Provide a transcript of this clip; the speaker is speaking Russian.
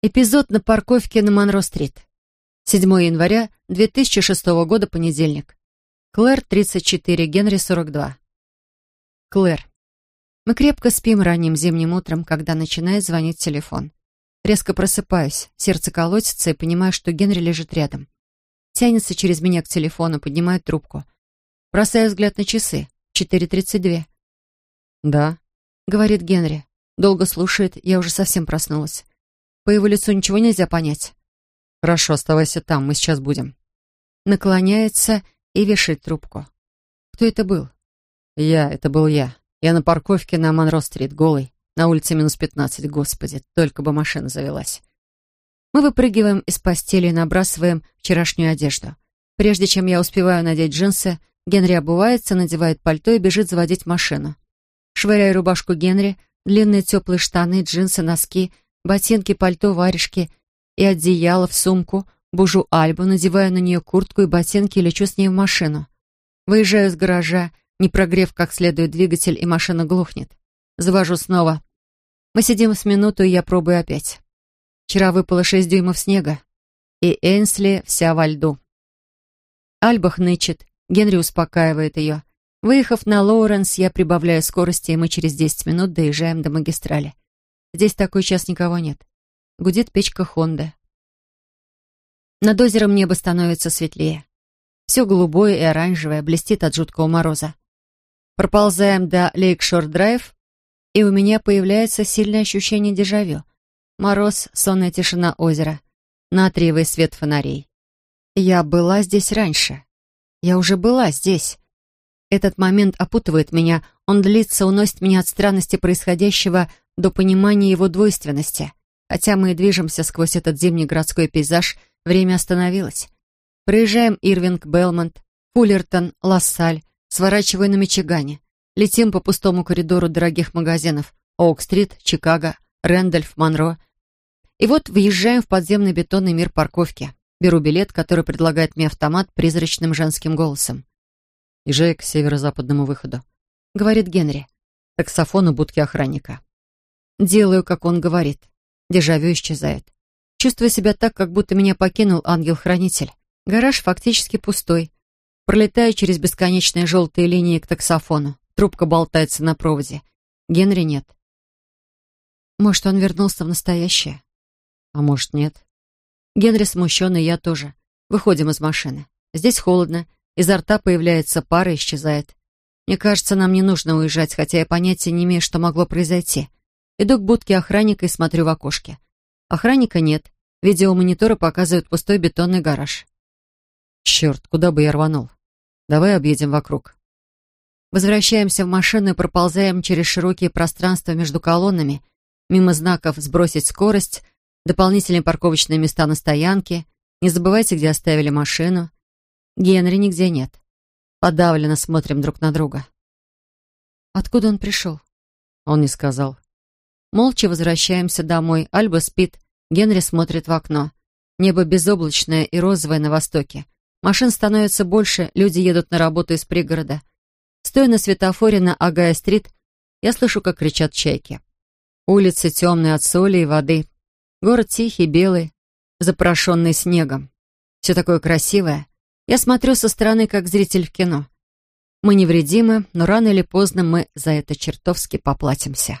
Эпизод на парковке на Монро-стрит. 7 января 2006 года, понедельник. Клэр, 34, Генри, 42. Клэр. Мы крепко спим ранним зимним утром, когда начинает звонить телефон. Резко просыпаюсь, сердце колотится и понимаю, что Генри лежит рядом. Тянется через меня к телефону, поднимает трубку. Бросаю взгляд на часы. 4.32. «Да», — говорит Генри. Долго слушает, я уже совсем проснулась. По его лицу ничего нельзя понять. «Хорошо, оставайся там, мы сейчас будем». Наклоняется и вешает трубку. Кто это был? «Я, это был я. Я на парковке на Монро-стрит, голый. На улице минус пятнадцать, господи, только бы машина завелась». Мы выпрыгиваем из постели и набрасываем вчерашнюю одежду. Прежде чем я успеваю надеть джинсы, Генри обувается, надевает пальто и бежит заводить машину. Швыряю рубашку Генри, длинные теплые штаны, джинсы, носки — ботинки, пальто, варежки и одеяло в сумку, бужу Альбу, надеваю на нее куртку и ботинки и лечу с ней в машину. Выезжаю из гаража, не прогрев как следует двигатель, и машина глухнет. Завожу снова. Мы сидим с минуту, и я пробую опять. Вчера выпало шесть дюймов снега, и Энсли вся во льду. Альба хнычет, Генри успокаивает ее. Выехав на Лоуренс, я прибавляю скорости, и мы через десять минут доезжаем до магистрали. Здесь в такой час никого нет. Гудит печка Хонда. Над озером небо становится светлее. Все голубое и оранжевое, блестит от жуткого мороза. Проползаем до Лейкшор-драйв, и у меня появляется сильное ощущение дежавю. Мороз, сонная тишина озера, натриевый свет фонарей. Я была здесь раньше. Я уже была здесь. Этот момент опутывает меня, он длится, уносит меня от странности происходящего до понимания его двойственности. Хотя мы и движемся сквозь этот зимний городской пейзаж, время остановилось. Проезжаем Ирвинг, Белмонт, Фуллертон, Лассаль, сворачивая на Мичигане. Летим по пустому коридору дорогих магазинов Оук-стрит, Чикаго, Рэндольф, Монро. И вот въезжаем в подземный бетонный мир парковки. Беру билет, который предлагает мне автомат призрачным женским голосом. «Езжай к северо-западному выходу», — говорит Генри. Таксофон у будки охранника. Делаю, как он говорит. Дежавю исчезает. Чувствую себя так, как будто меня покинул ангел-хранитель. Гараж фактически пустой. Пролетаю через бесконечные желтые линии к таксофону. Трубка болтается на проводе. Генри нет. Может, он вернулся в настоящее? А может, нет. Генри смущенный, я тоже. Выходим из машины. Здесь холодно. Изо рта появляется пара и исчезает. Мне кажется, нам не нужно уезжать, хотя я понятия не имею, что могло произойти. Иду к будке охранника и смотрю в окошке. Охранника нет. Видеомониторы показывают пустой бетонный гараж. Черт, куда бы я рванул? Давай объедем вокруг. Возвращаемся в машину и проползаем через широкие пространства между колоннами, мимо знаков «Сбросить скорость», дополнительные парковочные места на стоянке. Не забывайте, где оставили машину. Генри нигде нет. Подавленно смотрим друг на друга. Откуда он пришел? Он не сказал. Молча возвращаемся домой. Альба спит. Генри смотрит в окно. Небо безоблачное и розовое на востоке. Машин становится больше, люди едут на работу из пригорода. Стоя на светофоре на Агая-стрит, я слышу, как кричат чайки. Улицы темные от соли и воды. Город тихий, белый, запрошенный снегом. Все такое красивое. Я смотрю со стороны, как зритель в кино. Мы невредимы, но рано или поздно мы за это чертовски поплатимся.